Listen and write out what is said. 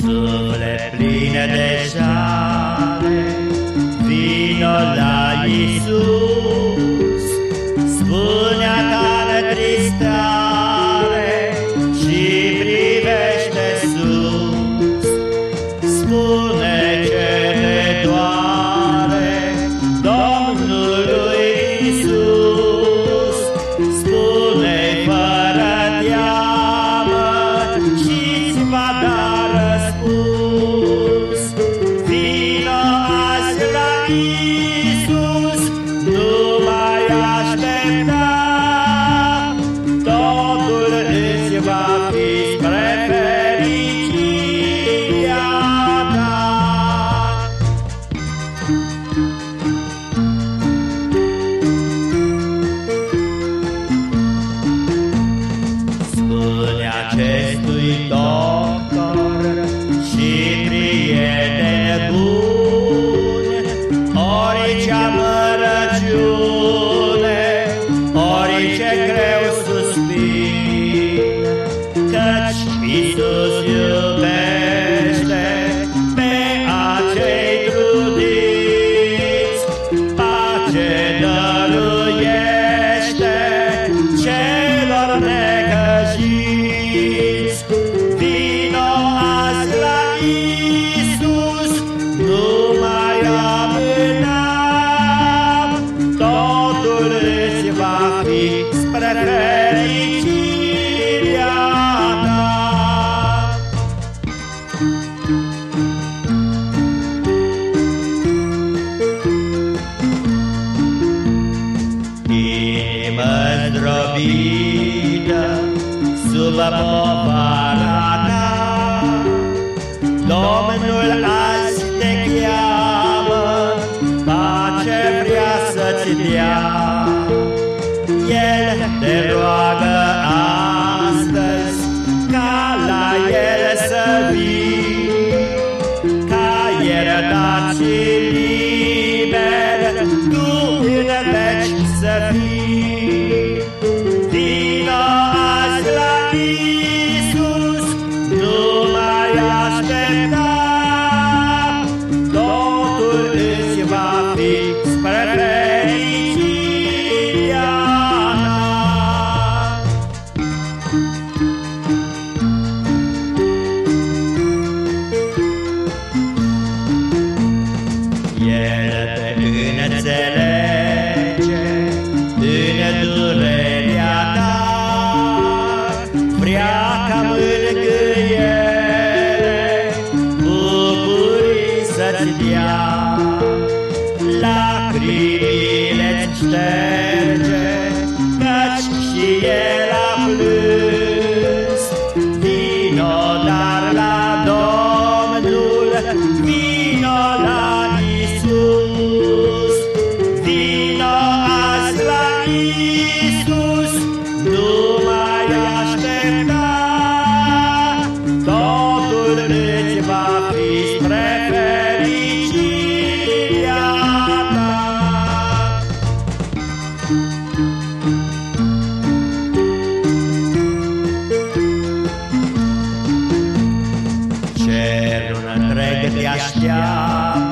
Sulle pline del sale, vino da Gesù. Jesus. Isus, vida sub povara ta. Domnul azi te cheamă, pace vrea să-ți dea. El te roagă astăzi ca la el să vii, ca iertat și fi spre fericirea ta. El te înțelege în durerea ta, vrea ca mângâiere bucurii să-ți dea. stand. Cerul întreg te așteaptă